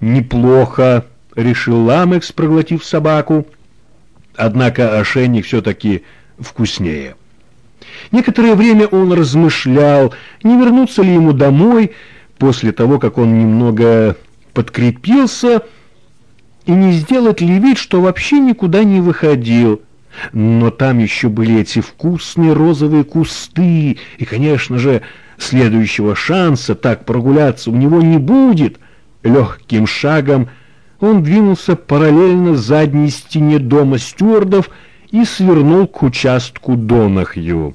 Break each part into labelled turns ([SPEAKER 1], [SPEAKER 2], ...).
[SPEAKER 1] неплохо», — решил Ламекс, проглотив собаку. Однако ошейник все-таки вкуснее. Некоторое время он размышлял, не вернуться ли ему домой после того, как он немного подкрепился, и не сделать ли вид, что вообще никуда не выходил. Но там еще были эти вкусные розовые кусты, и, конечно же, следующего шанса так прогуляться у него не будет. Легким шагом он двинулся параллельно задней стене дома стюардов и свернул к участку Донахью.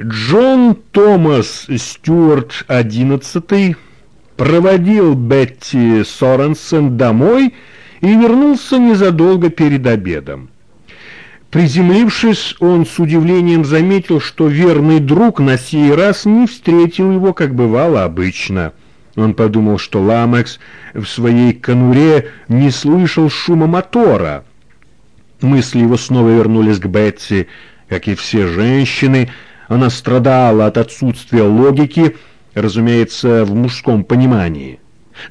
[SPEAKER 1] Джон Томас Стюарт XI проводил Бетти Соренсен домой и вернулся незадолго перед обедом. Приземлившись, он с удивлением заметил, что верный друг на сей раз не встретил его, как бывало обычно. Он подумал, что Ламекс в своей конуре не слышал шума мотора. Мысли его снова вернулись к Бетти, как и все женщины. Она страдала от отсутствия логики, разумеется, в мужском понимании.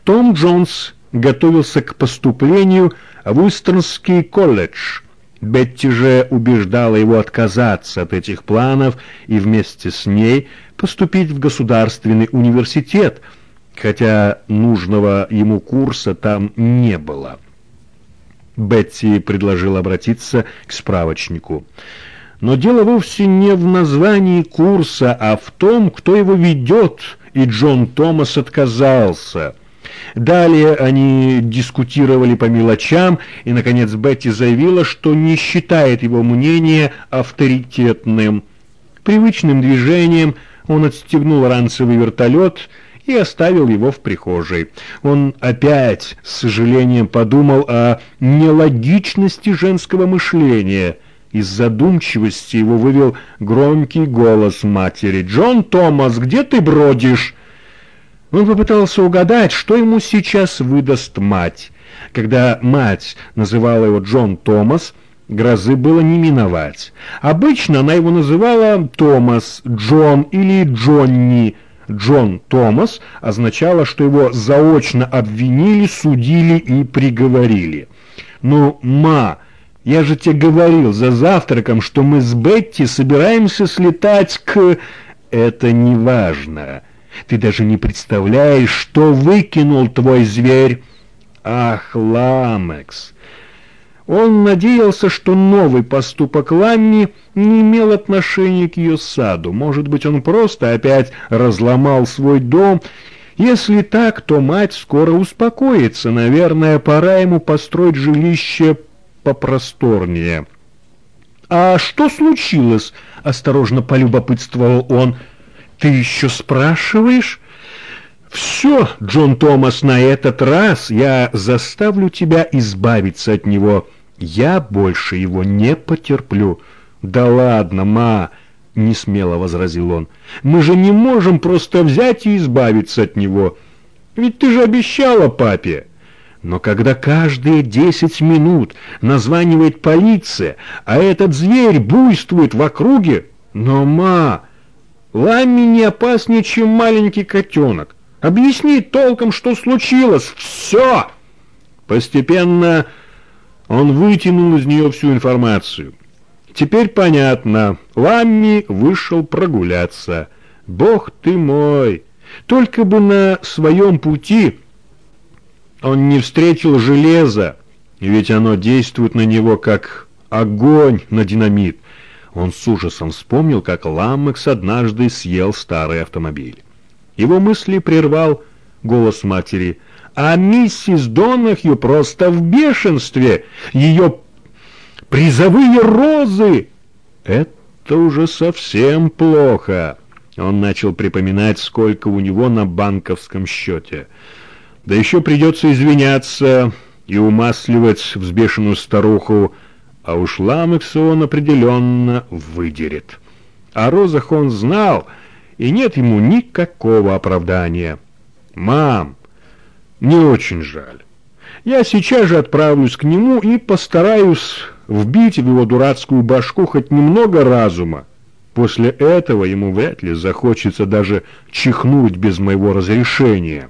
[SPEAKER 1] Том Джонс готовился к поступлению в Уистернский колледж. Бетти же убеждала его отказаться от этих планов и вместе с ней поступить в государственный университет, хотя нужного ему курса там не было. Бетти предложил обратиться к справочнику. Но дело вовсе не в названии курса, а в том, кто его ведет, и Джон Томас отказался. Далее они дискутировали по мелочам, и, наконец, Бетти заявила, что не считает его мнение авторитетным. Привычным движением он отстегнул ранцевый вертолет и оставил его в прихожей. Он опять с сожалением подумал о нелогичности женского мышления – из задумчивости его вывел громкий голос матери. «Джон Томас, где ты бродишь?» Он попытался угадать, что ему сейчас выдаст мать. Когда мать называла его Джон Томас, грозы было не миновать. Обычно она его называла Томас, Джон или Джонни. Джон Томас означало, что его заочно обвинили, судили и приговорили. «Ну, ма!» Я же тебе говорил за завтраком, что мы с Бетти собираемся слетать к... Это не важно. Ты даже не представляешь, что выкинул твой зверь. Ах, Ламекс! Он надеялся, что новый поступок Ламми не имел отношения к ее саду. Может быть, он просто опять разломал свой дом. Если так, то мать скоро успокоится. Наверное, пора ему построить жилище попросторнее. «А что случилось?» — осторожно полюбопытствовал он. «Ты еще спрашиваешь?» «Все, Джон Томас, на этот раз я заставлю тебя избавиться от него. Я больше его не потерплю». «Да ладно, ма!» — несмело возразил он. «Мы же не можем просто взять и избавиться от него. Ведь ты же обещала папе». Но когда каждые десять минут названивает полиция, а этот зверь буйствует в округе, но, ма, Ламми не опаснее, чем маленький котенок. Объясни толком, что случилось. Все! Постепенно он вытянул из нее всю информацию. Теперь понятно. Ламми вышел прогуляться. Бог ты мой! Только бы на своем пути он не встретил железа, ведь оно действует на него как огонь на динамит. Он с ужасом вспомнил, как Ламмекс однажды съел старый автомобиль. Его мысли прервал голос матери. «А миссис Донахью просто в бешенстве! Ее призовые розы!» «Это уже совсем плохо!» Он начал припоминать, сколько у него на банковском счете – да еще придется извиняться и умасливать взбешенную старуху, а уж Ламекса он определенно выдерет. О розах он знал, и нет ему никакого оправдания. «Мам, не очень жаль. Я сейчас же отправлюсь к нему и постараюсь вбить в его дурацкую башку хоть немного разума. После этого ему вряд ли захочется даже чихнуть без моего разрешения».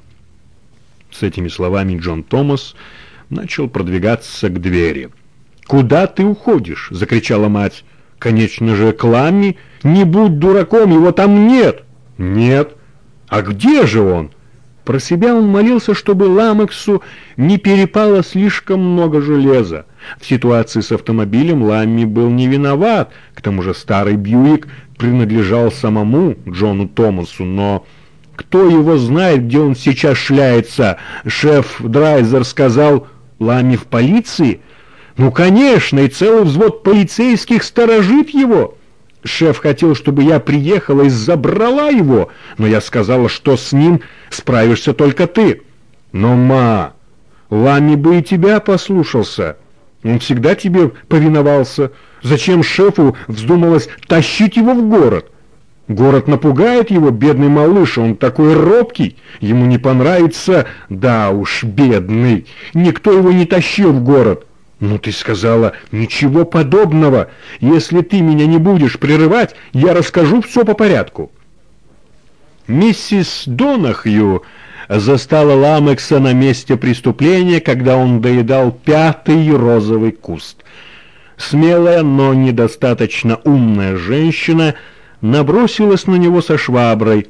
[SPEAKER 1] С этими словами Джон Томас начал продвигаться к двери. «Куда ты уходишь?» — закричала мать. «Конечно же, к Ламми. Не будь дураком, его там нет». «Нет». «А где же он?» Про себя он молился, чтобы Ламексу не перепало слишком много железа. В ситуации с автомобилем Ламми был не виноват, к тому же старый Бьюик принадлежал самому Джону Томасу, но кто его знает, где он сейчас шляется? Шеф Драйзер сказал, Ламми в полиции? Ну, конечно, и целый взвод полицейских сторожит его. Шеф хотел, чтобы я приехала и забрала его, но я сказала, что с ним справишься только ты. Но, ма, Лами бы и тебя послушался. Он всегда тебе повиновался. Зачем шефу вздумалось тащить его в город? Город напугает его, бедный малыш, он такой робкий, ему не понравится. Да уж, бедный, никто его не тащил в город. «Ну, ты сказала, ничего подобного. Если ты меня не будешь прерывать, я расскажу все по порядку». Миссис Донахью застала Ламекса на месте преступления, когда он доедал пятый розовый куст. Смелая, но недостаточно умная женщина набросилась на него со шваброй.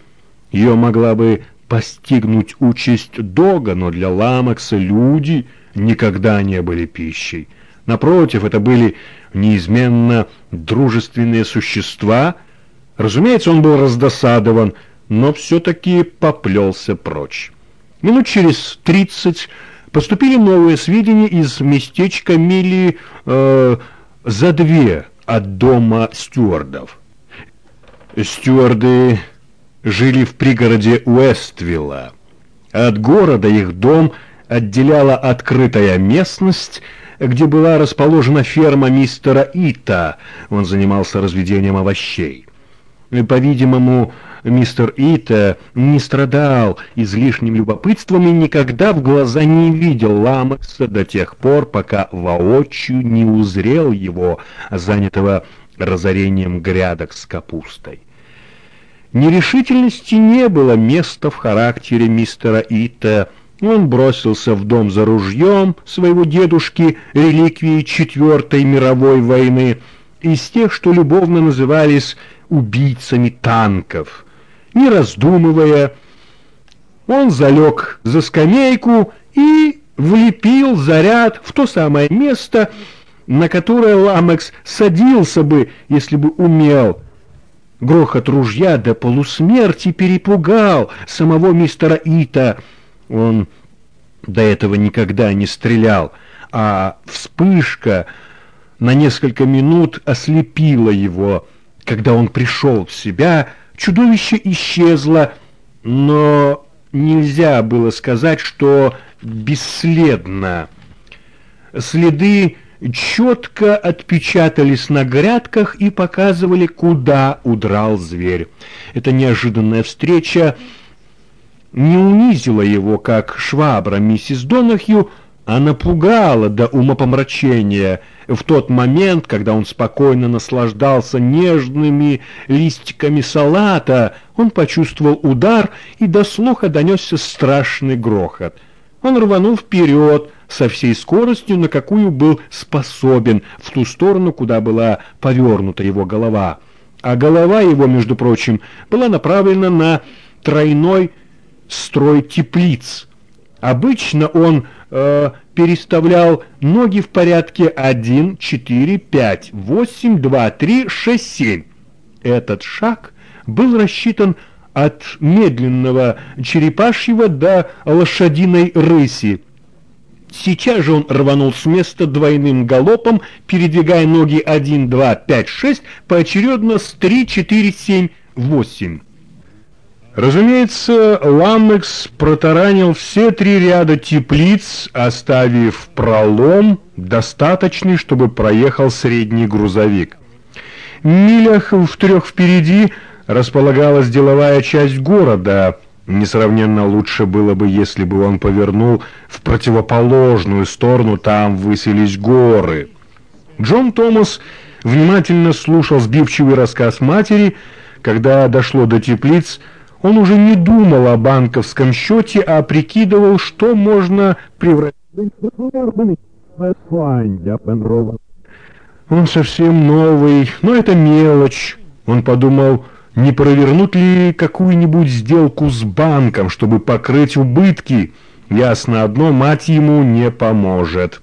[SPEAKER 1] Ее могла бы постигнуть участь Дога, но для Ламекса люди — никогда не были пищей. Напротив, это были неизменно дружественные существа. Разумеется, он был раздосадован, но все-таки поплелся прочь. Минут через тридцать поступили новые сведения из местечка мили э, за две от дома стюардов. Стюарды жили в пригороде Уэствилла. От города их дом – отделяла открытая местность, где была расположена ферма мистера Ита. Он занимался разведением овощей. По-видимому, мистер Ита не страдал излишним любопытством и никогда в глаза не видел Ламекса до тех пор, пока воочию не узрел его, занятого разорением грядок с капустой. Нерешительности не было места в характере мистера Ита, он бросился в дом за ружьем своего дедушки, реликвии Четвертой мировой войны, из тех, что любовно назывались убийцами танков. Не раздумывая, он залег за скамейку и влепил заряд в то самое место, на которое Ламекс садился бы, если бы умел. Грохот ружья до полусмерти перепугал самого мистера Ита — он до этого никогда не стрелял, а вспышка на несколько минут ослепила его. Когда он пришел в себя, чудовище исчезло, но нельзя было сказать, что бесследно. Следы четко отпечатались на грядках и показывали, куда удрал зверь. Эта неожиданная встреча не унизила его, как швабра миссис Донахью, а напугала до умопомрачения в тот момент, когда он спокойно наслаждался нежными листиками салата, он почувствовал удар, и до слуха донесся страшный грохот. Он рванул вперед со всей скоростью, на какую был способен, в ту сторону, куда была повернута его голова. А голова его, между прочим, была направлена на тройной строй теплиц. Обычно он э, переставлял ноги в порядке 1, 4, 5, 8, 2, 3, 6, 7. Этот шаг был рассчитан от медленного черепашьего до лошадиной рыси. Сейчас же он рванул с места двойным галопом, передвигая ноги 1, 2, 5, 6, поочередно с 3, 4, 7, 8. Разумеется, Ламекс протаранил все три ряда теплиц, оставив пролом, достаточный, чтобы проехал средний грузовик. милях в трех впереди располагалась деловая часть города. Несравненно лучше было бы, если бы он повернул в противоположную сторону, там высились горы. Джон Томас внимательно слушал сбивчивый рассказ матери, когда дошло до теплиц, Он уже не думал о банковском счете, а прикидывал, что можно превратить он совсем новый, но это мелочь. Он подумал, не провернуть ли какую-нибудь сделку с банком, чтобы покрыть убытки. Ясно одно, мать ему не поможет.